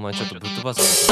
前ちょっとぶっ飛ばす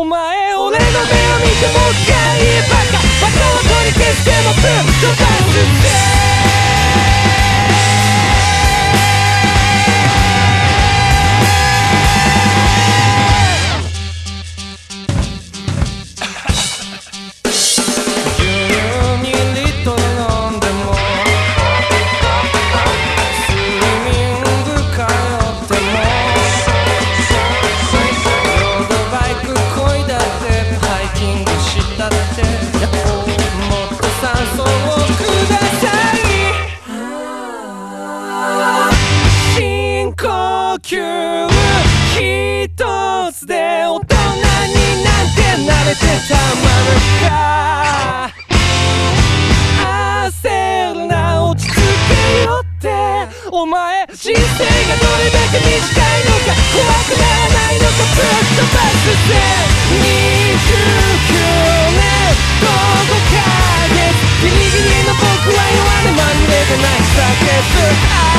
お前俺の目を見てもう一回言えば深呼吸ひとつで大人になんて慣れてたまるか。焦るな落ち着けよって。お前人生がどれだけ短いのか怖くない。ない叫ぶ